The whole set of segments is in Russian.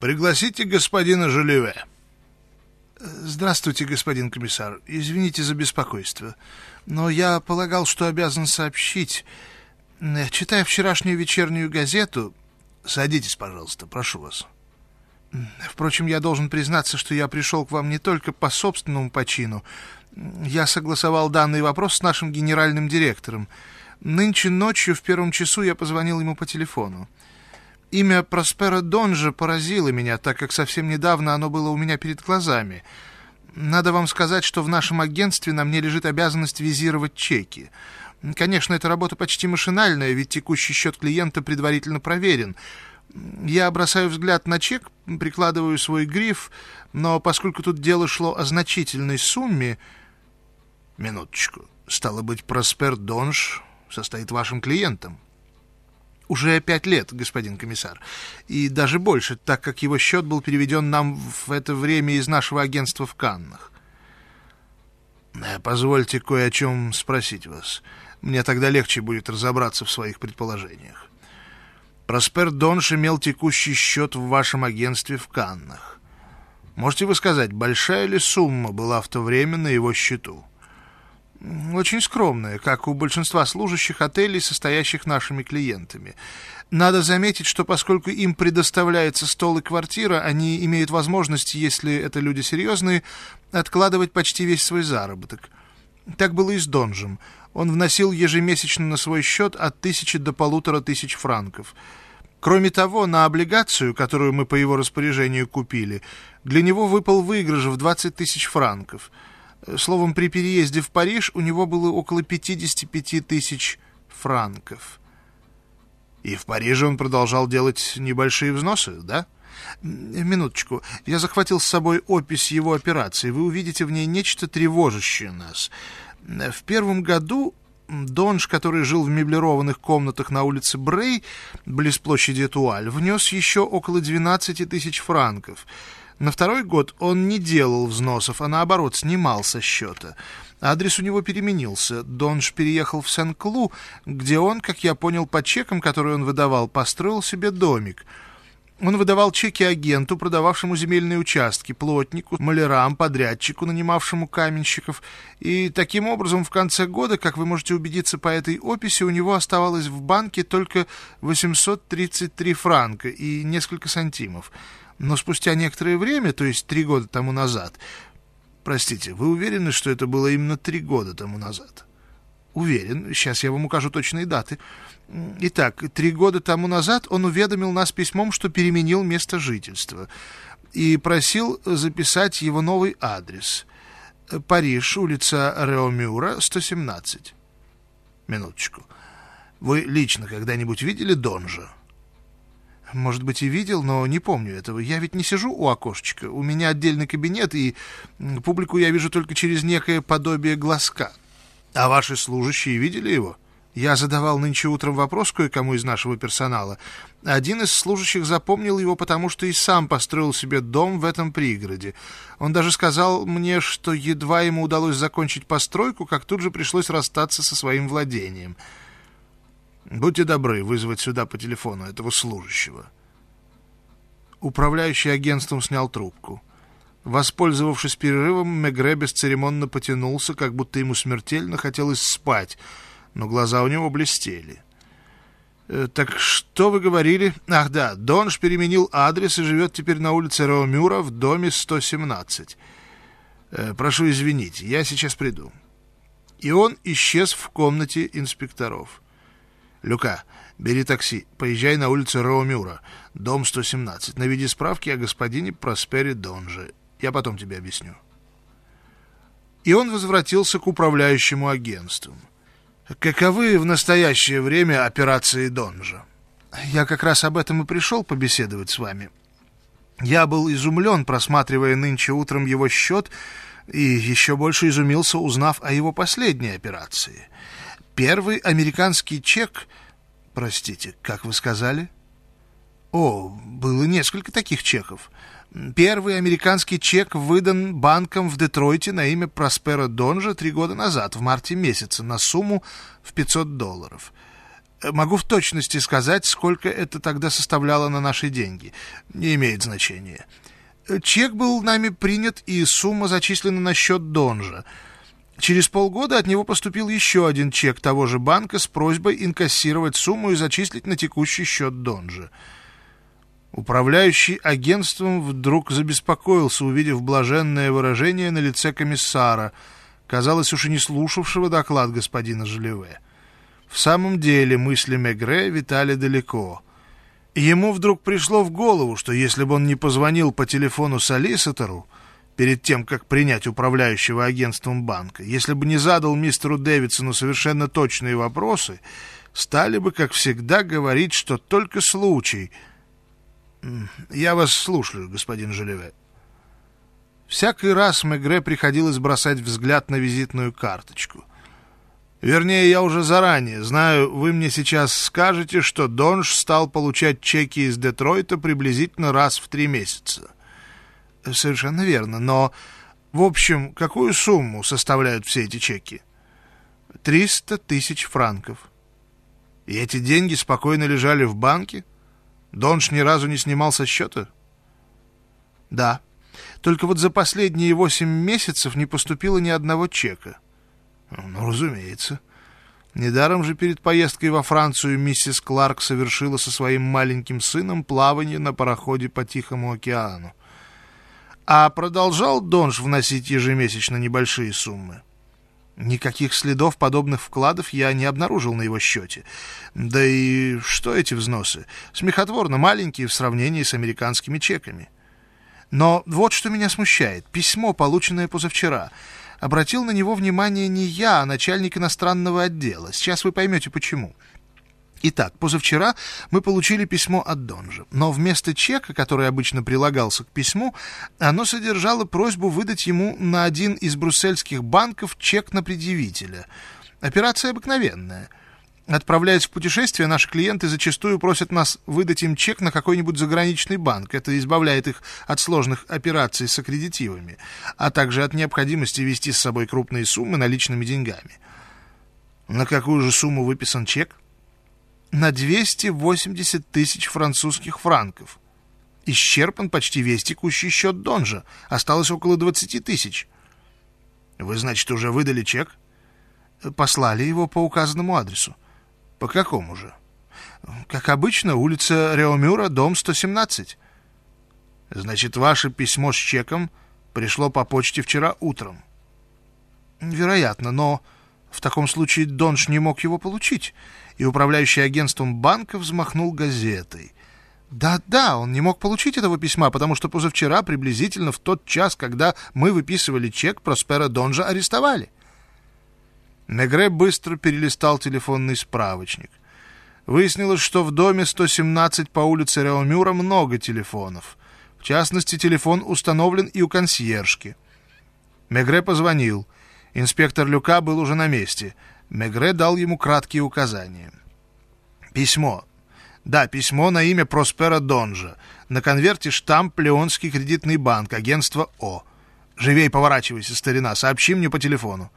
Пригласите господина Желеве. Здравствуйте, господин комиссар. Извините за беспокойство. Но я полагал, что обязан сообщить. Читая вчерашнюю вечернюю газету... Садитесь, пожалуйста, прошу вас. Впрочем, я должен признаться, что я пришел к вам не только по собственному почину. Я согласовал данный вопрос с нашим генеральным директором. Нынче ночью в первом часу я позвонил ему по телефону. Имя Проспера Донжа поразило меня, так как совсем недавно оно было у меня перед глазами. Надо вам сказать, что в нашем агентстве на мне лежит обязанность визировать чеки. Конечно, эта работа почти машинальная, ведь текущий счет клиента предварительно проверен. Я бросаю взгляд на чек, прикладываю свой гриф, но поскольку тут дело шло о значительной сумме... Минуточку. Стало быть, Проспер Донж состоит вашим клиентом? Уже пять лет, господин комиссар. И даже больше, так как его счет был переведен нам в это время из нашего агентства в Каннах. Э, позвольте кое о чем спросить вас. Мне тогда легче будет разобраться в своих предположениях. Проспер Донш имел текущий счет в вашем агентстве в Каннах. Можете вы сказать, большая ли сумма была в то время на его счету? Очень скромная, как у большинства служащих отелей, состоящих нашими клиентами. Надо заметить, что поскольку им предоставляется стол и квартира, они имеют возможность, если это люди серьезные, откладывать почти весь свой заработок. Так было и с Донжем. Он вносил ежемесячно на свой счет от тысячи до полутора тысяч франков. Кроме того, на облигацию, которую мы по его распоряжению купили, для него выпал выигрыш в 20 тысяч франков – Словом, при переезде в Париж у него было около 55 тысяч франков. И в Париже он продолжал делать небольшие взносы, да? Минуточку. Я захватил с собой опись его операции. Вы увидите в ней нечто тревожащее нас. В первом году Донж, который жил в меблированных комнатах на улице Брей, близ площади Туаль, внес еще около 12 тысяч франков — на второй год он не делал взносов, а наоборот снимал со счета. Адрес у него переменился. Донж переехал в Сен-Клу, где он, как я понял по чекам, которые он выдавал, построил себе домик. Он выдавал чеки агенту, продававшему земельные участки, плотнику, малярам, подрядчику, нанимавшему каменщиков. И таким образом в конце года, как вы можете убедиться по этой описи, у него оставалось в банке только 833 франка и несколько сантимов. Но спустя некоторое время, то есть три года тому назад... Простите, вы уверены, что это было именно три года тому назад? Уверен. Сейчас я вам укажу точные даты. Итак, три года тому назад он уведомил нас письмом, что переменил место жительства и просил записать его новый адрес. Париж, улица Реомюра, 117. Минуточку. Вы лично когда-нибудь видели Донжа? Может быть, и видел, но не помню этого. Я ведь не сижу у окошечка. У меня отдельный кабинет, и публику я вижу только через некое подобие глазка. А ваши служащие видели его? Я задавал нынче утром вопрос кое-кому из нашего персонала. Один из служащих запомнил его, потому что и сам построил себе дом в этом пригороде. Он даже сказал мне, что едва ему удалось закончить постройку, как тут же пришлось расстаться со своим владением — Будьте добры вызвать сюда по телефону этого служащего. Управляющий агентством снял трубку. Воспользовавшись перерывом, Мегре бесцеремонно потянулся, как будто ему смертельно хотелось спать, но глаза у него блестели. «Э, «Так что вы говорили?» «Ах да, Донж переменил адрес и живет теперь на улице Роумюра в доме 117. Э, прошу извинить, я сейчас приду». И он исчез в комнате инспекторов. «Люка, бери такси, поезжай на улицу Роумюра, дом 117. Наведи справки о господине Проспере Донже. Я потом тебе объясню». И он возвратился к управляющему агентству. «Каковы в настоящее время операции Донжа?» «Я как раз об этом и пришел побеседовать с вами. Я был изумлен, просматривая нынче утром его счет, и еще больше изумился, узнав о его последней операции». Первый американский чек... Простите, как вы сказали? О, было несколько таких чеков. Первый американский чек выдан банком в Детройте на имя Проспера Донжа три года назад, в марте месяце, на сумму в 500 долларов. Могу в точности сказать, сколько это тогда составляло на наши деньги. Не имеет значения. Чек был нами принят, и сумма зачислена на счет Донжа. Через полгода от него поступил еще один чек того же банка с просьбой инкассировать сумму и зачислить на текущий счет Донжа. Управляющий агентством вдруг забеспокоился, увидев блаженное выражение на лице комиссара, казалось уж и не слушавшего доклад господина Желеве. В самом деле мысли Мегре витали далеко. Ему вдруг пришло в голову, что если бы он не позвонил по телефону солиситору перед тем, как принять управляющего агентством банка, если бы не задал мистеру Дэвидсону совершенно точные вопросы, стали бы, как всегда, говорить, что только случай. Я вас слушаю, господин Желеве. Всякий раз Мегре приходилось бросать взгляд на визитную карточку. Вернее, я уже заранее знаю, вы мне сейчас скажете, что Донж стал получать чеки из Детройта приблизительно раз в три месяца. Совершенно верно, но, в общем, какую сумму составляют все эти чеки? Триста тысяч франков. И эти деньги спокойно лежали в банке? Донж ни разу не снимал со счета? Да. Только вот за последние восемь месяцев не поступило ни одного чека. — ну, разумеется. Недаром же перед поездкой во Францию миссис Кларк совершила со своим маленьким сыном плавание на пароходе по Тихому океану. А продолжал Донж вносить ежемесячно небольшие суммы. Никаких следов подобных вкладов я не обнаружил на его счете. Да и что эти взносы? Смехотворно маленькие в сравнении с американскими чеками. Но вот что меня смущает. Письмо, полученное позавчера — обратил на него внимание не я, а начальник иностранного отдела. Сейчас вы поймете, почему. Итак, позавчера мы получили письмо от Донжа, но вместо чека, который обычно прилагался к письму, оно содержало просьбу выдать ему на один из брюссельских банков чек на предъявителя. Операция обыкновенная. Отправляясь в путешествие, наши клиенты зачастую просят нас выдать им чек на какой-нибудь заграничный банк. Это избавляет их от сложных операций с аккредитивами, а также от необходимости вести с собой крупные суммы наличными деньгами. На какую же сумму выписан чек? На 280 тысяч французских франков. Исчерпан почти весь текущий счет Донжа. Осталось около 20 тысяч. Вы, значит, уже выдали чек? Послали его по указанному адресу. По какому же? Как обычно, улица Реомюра, дом 117. Значит, ваше письмо с чеком пришло по почте вчера утром. Вероятно, но в таком случае Донж не мог его получить, и управляющий агентством банка взмахнул газетой. Да-да, он не мог получить этого письма, потому что позавчера, приблизительно в тот час, когда мы выписывали чек, Проспера Донжа арестовали. Негре быстро перелистал телефонный справочник. Выяснилось, что в доме 117 по улице Реомюра много телефонов. В частности, телефон установлен и у консьержки. Мегре позвонил. Инспектор Люка был уже на месте. Мегре дал ему краткие указания. Письмо. Да, письмо на имя Проспера Донжа. На конверте штамп «Леонский кредитный банк», агентство О. Живей поворачивайся, старина, сообщи мне по телефону.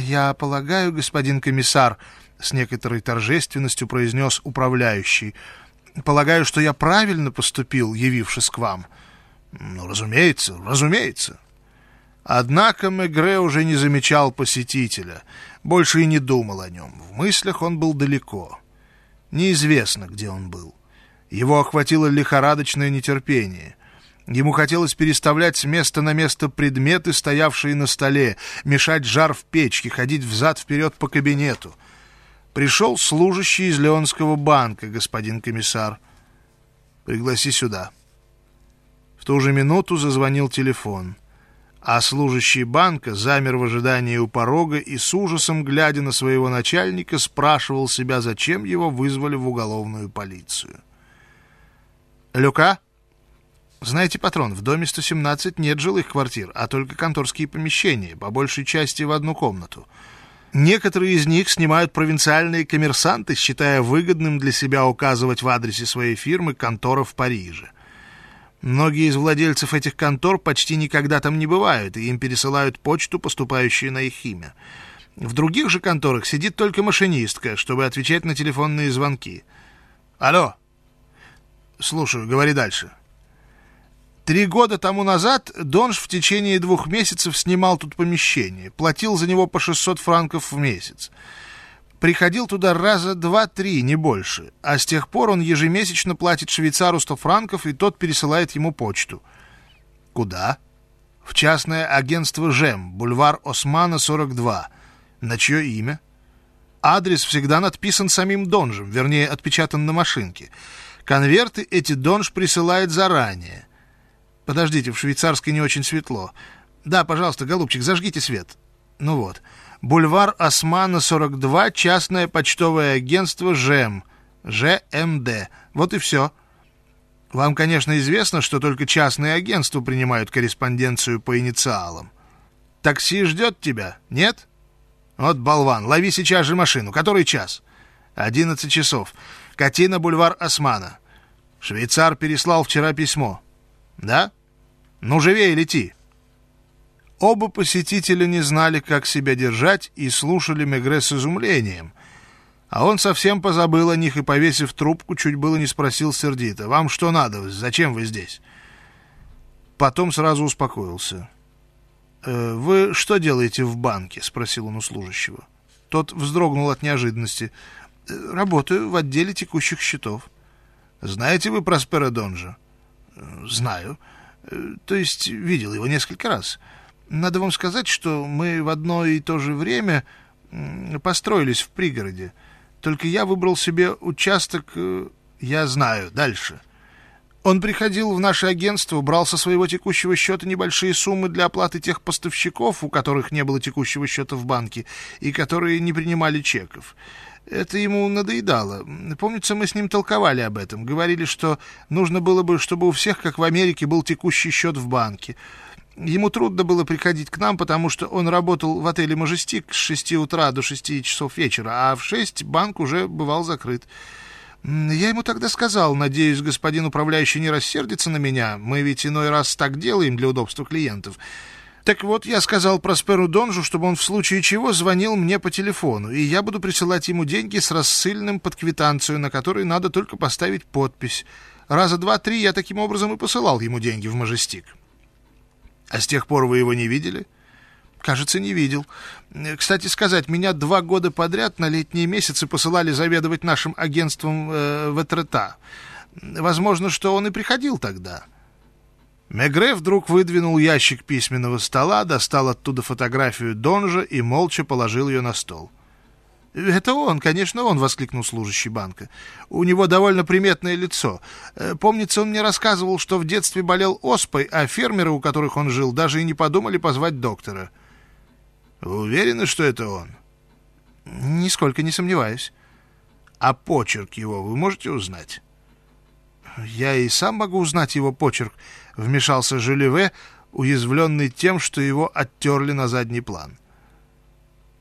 «Я полагаю, господин комиссар», — с некоторой торжественностью произнес управляющий, «полагаю, что я правильно поступил, явившись к вам». «Ну, разумеется, разумеется». Однако Мегре уже не замечал посетителя, больше и не думал о нем. В мыслях он был далеко. Неизвестно, где он был. Его охватило лихорадочное нетерпение — Ему хотелось переставлять с места на место предметы, стоявшие на столе, мешать жар в печке, ходить взад-вперед по кабинету. Пришел служащий из Леонского банка, господин комиссар. «Пригласи сюда». В ту же минуту зазвонил телефон, а служащий банка замер в ожидании у порога и с ужасом, глядя на своего начальника, спрашивал себя, зачем его вызвали в уголовную полицию. «Люка?» Знаете, патрон, в доме 117 нет жилых квартир, а только конторские помещения, по большей части в одну комнату. Некоторые из них снимают провинциальные коммерсанты, считая выгодным для себя указывать в адресе своей фирмы контора в Париже. Многие из владельцев этих контор почти никогда там не бывают, и им пересылают почту, поступающую на их имя. В других же конторах сидит только машинистка, чтобы отвечать на телефонные звонки. Алло. Слушаю, говори дальше. Три года тому назад Донж в течение двух месяцев снимал тут помещение, платил за него по 600 франков в месяц. Приходил туда раза два-три, не больше, а с тех пор он ежемесячно платит швейцару 100 франков, и тот пересылает ему почту. Куда? В частное агентство «ЖЕМ», бульвар Османа, 42. На чье имя? Адрес всегда надписан самим Донжем, вернее, отпечатан на машинке. Конверты эти Донж присылает заранее. Подождите, в швейцарской не очень светло. Да, пожалуйста, голубчик, зажгите свет. Ну вот. Бульвар Османа, 42, частное почтовое агентство ЖЭМ. ЖМД. Вот и все. Вам, конечно, известно, что только частные агентства принимают корреспонденцию по инициалам. Такси ждет тебя, нет? Вот болван, лови сейчас же машину. Который час? Одиннадцать часов. Катина, бульвар Османа. Швейцар переслал вчера письмо. Да? Ну, живее лети. Оба посетителя не знали, как себя держать, и слушали Мегре с изумлением. А он совсем позабыл о них и, повесив трубку, чуть было не спросил сердито. «Вам что надо? Зачем вы здесь?» Потом сразу успокоился. «Э, «Вы что делаете в банке?» — спросил он у служащего. Тот вздрогнул от неожиданности. «Э, «Работаю в отделе текущих счетов». «Знаете вы Проспера Донжа?» «Знаю. То есть видел его несколько раз. Надо вам сказать, что мы в одно и то же время построились в пригороде. Только я выбрал себе участок... Э, я знаю. Дальше». Он приходил в наше агентство, брал со своего текущего счета небольшие суммы для оплаты тех поставщиков, у которых не было текущего счета в банке и которые не принимали чеков. Это ему надоедало. Помнится, мы с ним толковали об этом. Говорили, что нужно было бы, чтобы у всех, как в Америке, был текущий счет в банке. Ему трудно было приходить к нам, потому что он работал в отеле «Мажестик» с 6 утра до 6 часов вечера, а в 6 банк уже бывал закрыт. Я ему тогда сказал, надеюсь, господин управляющий не рассердится на меня, мы ведь иной раз так делаем для удобства клиентов. Так вот, я сказал Просперу Донжу, чтобы он в случае чего звонил мне по телефону, и я буду присылать ему деньги с рассыльным под квитанцию, на которой надо только поставить подпись. Раза два-три я таким образом и посылал ему деньги в Мажестик. А с тех пор вы его не видели? Кажется, не видел. Кстати сказать, меня два года подряд на летние месяцы посылали заведовать нашим агентством э, в Этрета. Возможно, что он и приходил тогда. Мегре вдруг выдвинул ящик письменного стола, достал оттуда фотографию Донжа и молча положил ее на стол. «Это он, конечно, он!» — воскликнул служащий банка. «У него довольно приметное лицо. Э, помнится, он мне рассказывал, что в детстве болел оспой, а фермеры, у которых он жил, даже и не подумали позвать доктора». «Вы уверены, что это он?» «Нисколько не сомневаюсь». «А почерк его вы можете узнать?» «Я и сам могу узнать его почерк», — вмешался Жюлеве, уязвленный тем, что его оттерли на задний план.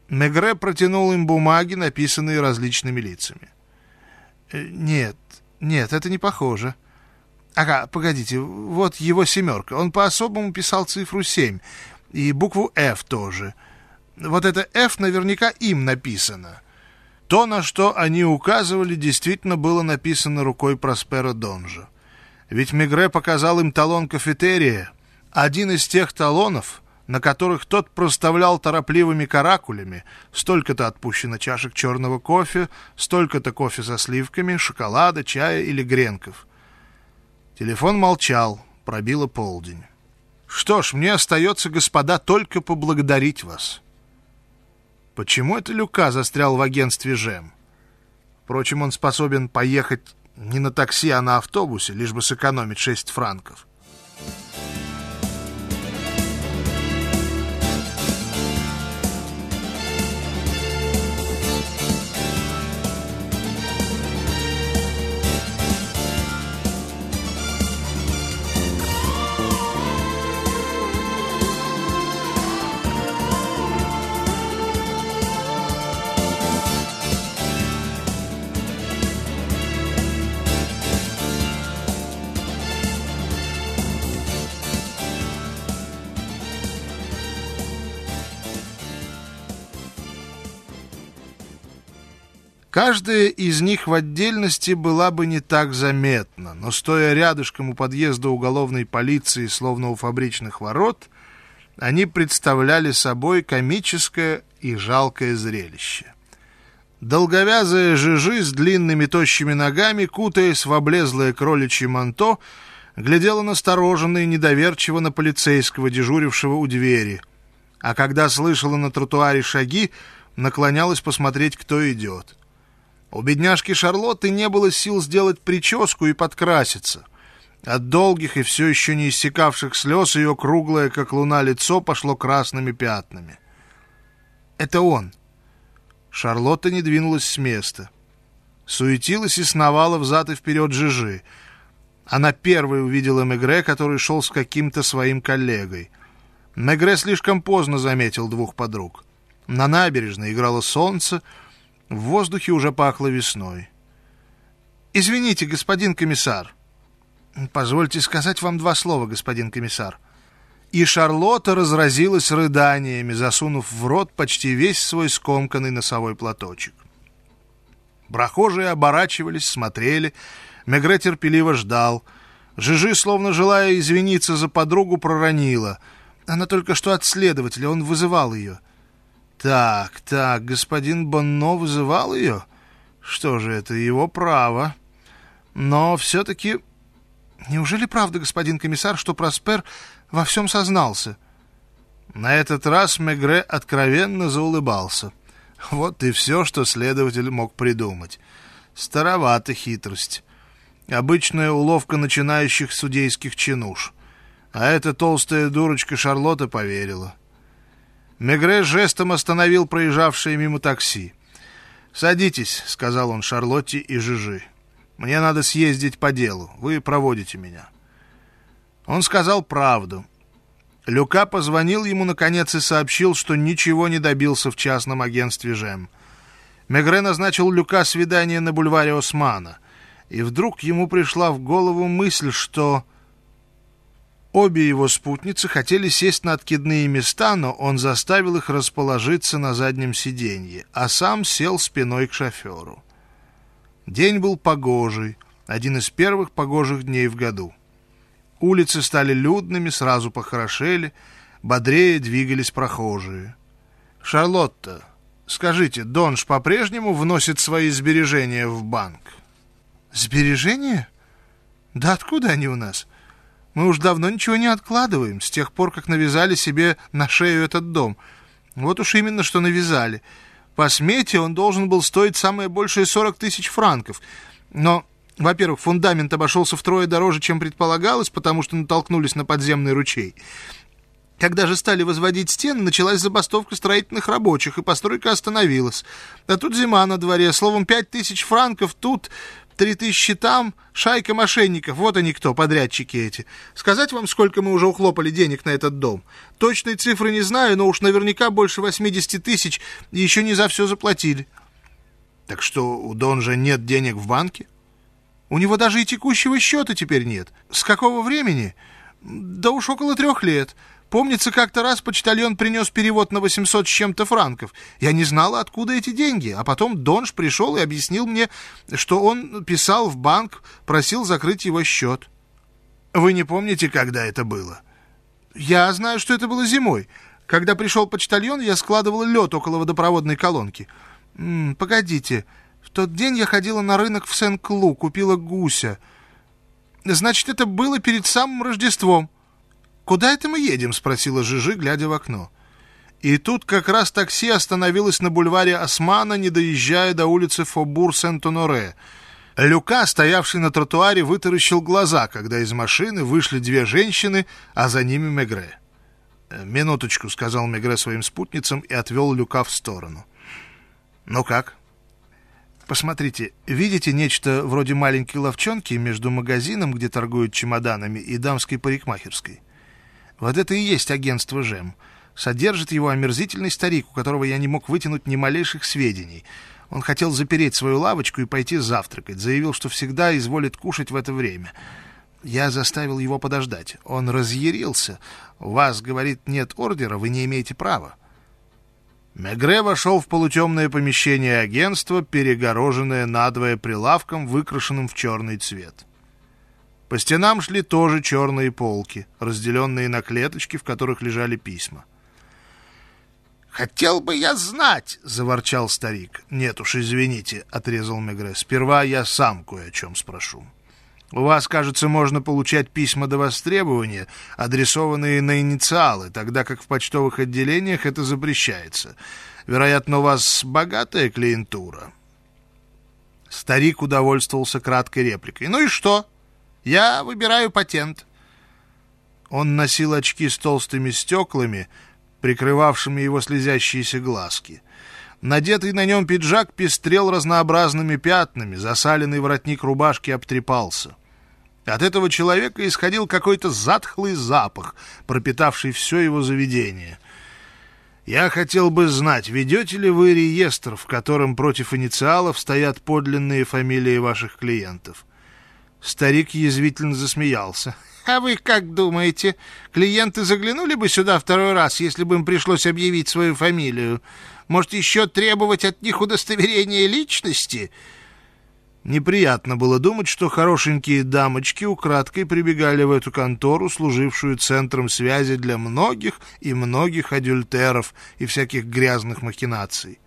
Мегре протянул им бумаги, написанные различными лицами. «Э, «Нет, нет, это не похоже». «Ага, погодите, вот его семерка. Он по-особому писал цифру семь и букву «Ф» тоже. Вот это «Ф» наверняка им написано». То, на что они указывали, действительно было написано рукой Проспера Донжа. Ведь Мегре показал им талон кафетерия, один из тех талонов, на которых тот проставлял торопливыми каракулями столько-то отпущено чашек черного кофе, столько-то кофе со сливками, шоколада, чая или гренков. Телефон молчал, пробило полдень. «Что ж, мне остается, господа, только поблагодарить вас». Почему это Люка застрял в агентстве ЖЭМ? Впрочем, он способен поехать не на такси, а на автобусе, лишь бы сэкономить 6 франков. Каждая из них в отдельности была бы не так заметна, но стоя рядышком у подъезда уголовной полиции, словно у фабричных ворот, они представляли собой комическое и жалкое зрелище. Долговязая жижи с длинными тощими ногами, кутаясь в облезлое кроличье манто, глядела настороженно и недоверчиво на полицейского, дежурившего у двери. А когда слышала на тротуаре шаги, наклонялась посмотреть, кто идет. У бедняжки Шарлотты не было сил сделать прическу и подкраситься. От долгих и все еще не иссякавших слез ее круглое, как луна, лицо пошло красными пятнами. «Это он!» Шарлотта не двинулась с места. Суетилась и сновала взад и вперед Жижи. Она первой увидела Мегре, который шел с каким-то своим коллегой. Мегре слишком поздно заметил двух подруг. На набережной играло солнце, в воздухе уже пахло весной. «Извините, господин комиссар». «Позвольте сказать вам два слова, господин комиссар». И Шарлотта разразилась рыданиями, засунув в рот почти весь свой скомканный носовой платочек. Прохожие оборачивались, смотрели. Мегре терпеливо ждал. Жижи, словно желая извиниться за подругу, проронила. Она только что от следователя, он вызывал ее. — так, так, господин Бонно вызывал ее? Что же, это его право. Но все-таки... Неужели правда, господин комиссар, что Проспер во всем сознался? На этот раз Мегре откровенно заулыбался. Вот и все, что следователь мог придумать. Старовата хитрость. Обычная уловка начинающих судейских чинуш. А эта толстая дурочка Шарлотта поверила. — Мегре жестом остановил проезжавшее мимо такси. «Садитесь», — сказал он Шарлотте и Жижи. «Мне надо съездить по делу. Вы проводите меня». Он сказал правду. Люка позвонил ему, наконец, и сообщил, что ничего не добился в частном агентстве «Жем». Мегре назначил Люка свидание на бульваре Османа, и вдруг ему пришла в голову мысль, что Обе его спутницы хотели сесть на откидные места, но он заставил их расположиться на заднем сиденье, а сам сел спиной к шоферу. День был погожий, один из первых погожих дней в году. Улицы стали людными, сразу похорошели, бодрее двигались прохожие. «Шарлотта, скажите, Донж по-прежнему вносит свои сбережения в банк?» «Сбережения? Да откуда они у нас?» Мы уж давно ничего не откладываем, с тех пор, как навязали себе на шею этот дом. Вот уж именно, что навязали. По смете он должен был стоить самое большее 40 тысяч франков. Но, во-первых, фундамент обошелся втрое дороже, чем предполагалось, потому что натолкнулись на подземный ручей. Когда же стали возводить стены, началась забастовка строительных рабочих, и постройка остановилась. А тут зима на дворе, словом, пять тысяч франков тут Три тысячи там, шайка мошенников, вот они кто, подрядчики эти. Сказать вам, сколько мы уже ухлопали денег на этот дом? Точной цифры не знаю, но уж наверняка больше 80 тысяч, и еще не за все заплатили. Так что у Донжа нет денег в банке? У него даже и текущего счета теперь нет. С какого времени? Да уж около трех лет. Помнится, как-то раз почтальон принес перевод на 800 с чем-то франков. Я не знала, откуда эти деньги. А потом Донж пришел и объяснил мне, что он писал в банк, просил закрыть его счет. Вы не помните, когда это было? Я знаю, что это было зимой. Когда пришел почтальон, я складывала лед около водопроводной колонки. М -м, погодите, в тот день я ходила на рынок в Сен-Клу, купила гуся. Значит, это было перед самым Рождеством. «Куда это мы едем?» — спросила Жижи, глядя в окно. И тут как раз такси остановилось на бульваре Османа, не доезжая до улицы Фобур-Сент-Оноре. Люка, стоявший на тротуаре, вытаращил глаза, когда из машины вышли две женщины, а за ними Мегре. «Э, «Минуточку», — сказал Мегре своим спутницам и отвел Люка в сторону. «Ну как?» «Посмотрите, видите нечто вроде маленькой ловчонки между магазином, где торгуют чемоданами, и дамской парикмахерской?» Вот это и есть агентство ЖЭМ. Содержит его омерзительный старик, у которого я не мог вытянуть ни малейших сведений. Он хотел запереть свою лавочку и пойти завтракать. Заявил, что всегда изволит кушать в это время. Я заставил его подождать. Он разъярился. «У вас, — говорит, — нет ордера, вы не имеете права». Мегре вошел в полутемное помещение агентства, перегороженное надвое прилавком, выкрашенным в черный цвет. По стенам шли тоже черные полки, разделенные на клеточки, в которых лежали письма. «Хотел бы я знать!» — заворчал старик. «Нет уж, извините», — отрезал Мегре. «Сперва я сам кое о чем спрошу. У вас, кажется, можно получать письма до востребования, адресованные на инициалы, тогда как в почтовых отделениях это запрещается. Вероятно, у вас богатая клиентура». Старик удовольствовался краткой репликой. «Ну и что? Я выбираю патент». Он носил очки с толстыми стеклами, прикрывавшими его слезящиеся глазки. Надетый на нем пиджак пестрел разнообразными пятнами, засаленный воротник рубашки обтрепался. От этого человека исходил какой-то затхлый запах, пропитавший все его заведение. Я хотел бы знать, ведете ли вы реестр, в котором против инициалов стоят подлинные фамилии ваших клиентов? Старик язвительно засмеялся. А вы как думаете, клиенты заглянули бы сюда второй раз, если бы им пришлось объявить свою фамилию? Может, еще требовать от них удостоверения личности?» Неприятно было думать, что хорошенькие дамочки украдкой прибегали в эту контору, служившую центром связи для многих и многих адюльтеров и всяких грязных махинаций.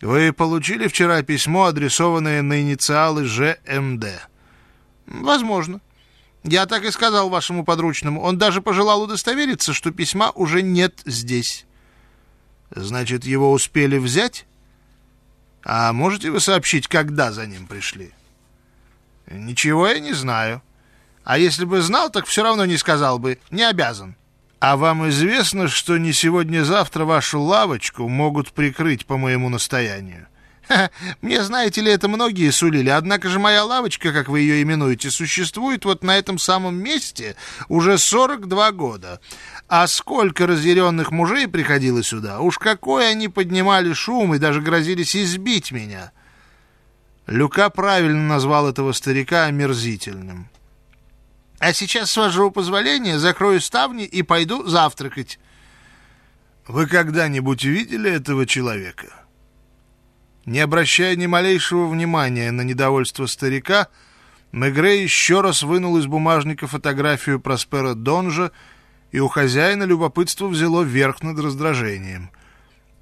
Вы получили вчера письмо, адресованное на инициалы ЖМД? Возможно. Я так и сказал вашему подручному. Он даже пожелал удостовериться, что письма уже нет здесь. Значит, его успели взять? А можете вы сообщить, когда за ним пришли? Ничего я не знаю. А если бы знал, так все равно не сказал бы. Не обязан. А вам известно, что не сегодня-завтра вашу лавочку могут прикрыть по моему настоянию? Мне, знаете ли, это многие сулили, однако же моя лавочка, как вы ее именуете, существует вот на этом самом месте уже 42 года. А сколько разъяренных мужей приходило сюда, уж какой они поднимали шум и даже грозились избить меня. Люка правильно назвал этого старика омерзительным. А сейчас, с вашего позволения, закрою ставни и пойду завтракать. Вы когда-нибудь видели этого человека?» Не обращая ни малейшего внимания на недовольство старика, Мегре еще раз вынул из бумажника фотографию Проспера Донжа, и у хозяина любопытство взяло верх над раздражением.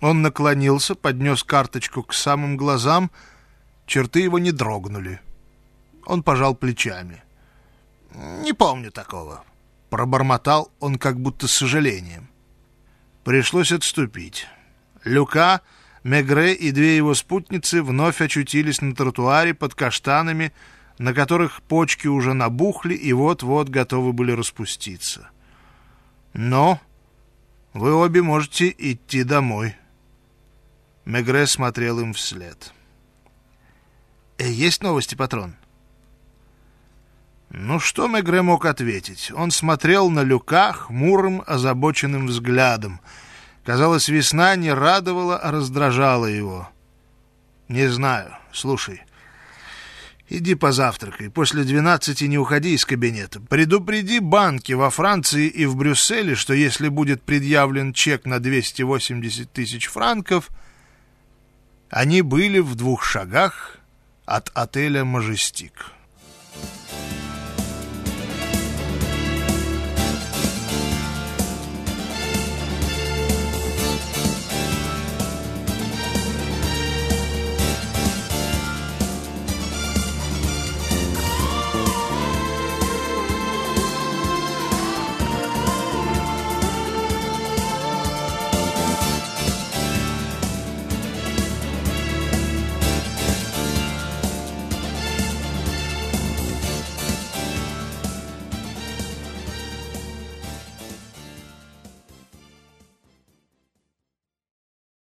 Он наклонился, поднес карточку к самым глазам, черты его не дрогнули. Он пожал плечами. «Не помню такого», — пробормотал он как будто с сожалением. Пришлось отступить. Люка Мегре и две его спутницы вновь очутились на тротуаре под каштанами, на которых почки уже набухли и вот-вот готовы были распуститься. «Но вы обе можете идти домой». Мегре смотрел им вслед. «Э, «Есть новости, патрон?» Ну, что Мегре мог ответить? Он смотрел на Люка хмурым, озабоченным взглядом — Казалось, весна не радовала, а раздражала его. «Не знаю. Слушай, иди позавтракай. После двенадцати не уходи из кабинета. Предупреди банки во Франции и в Брюсселе, что если будет предъявлен чек на 280 тысяч франков, они были в двух шагах от отеля «Мажестик».